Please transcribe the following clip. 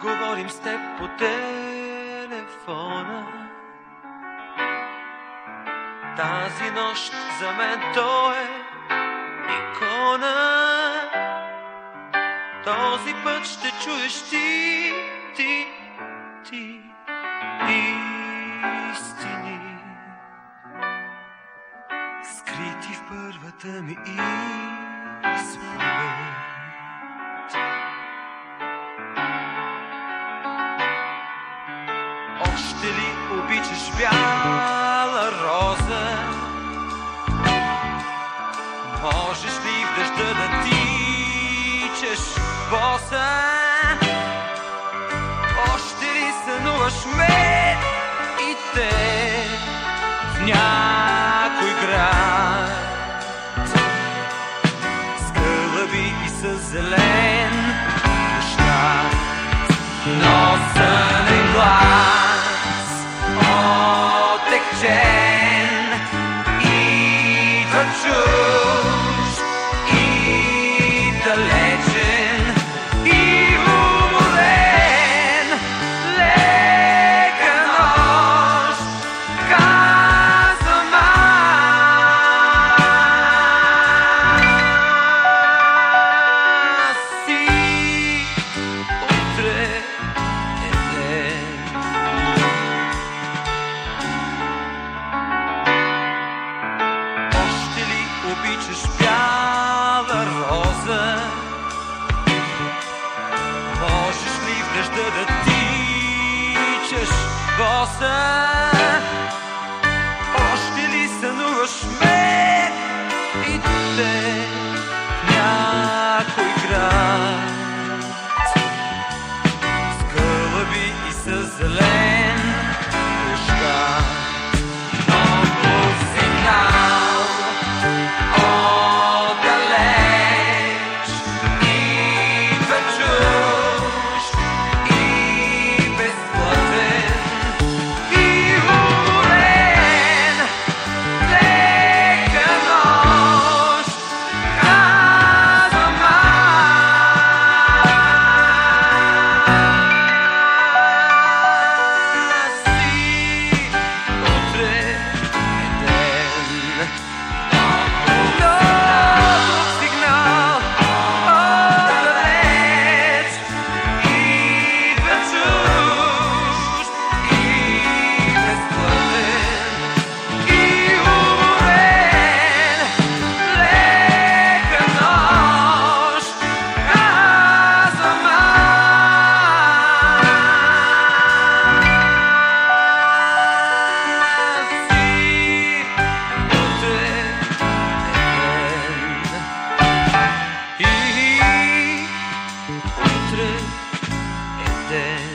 Говорим с теб по телефона. Тази нощ за мен то е икона. Този път ще чуеш ти, ти, ти, истини. Скрити в първата ми изповед. Още ли обичаш бяла роза? Можеш ли в дъжда да тичаш боса? Още ли сънуваш мен и те в някой град? С гълъби и с зелен че шпява роза. Можеш ли в дъжда да тичаш боса? Още ли сънуваш ме? day.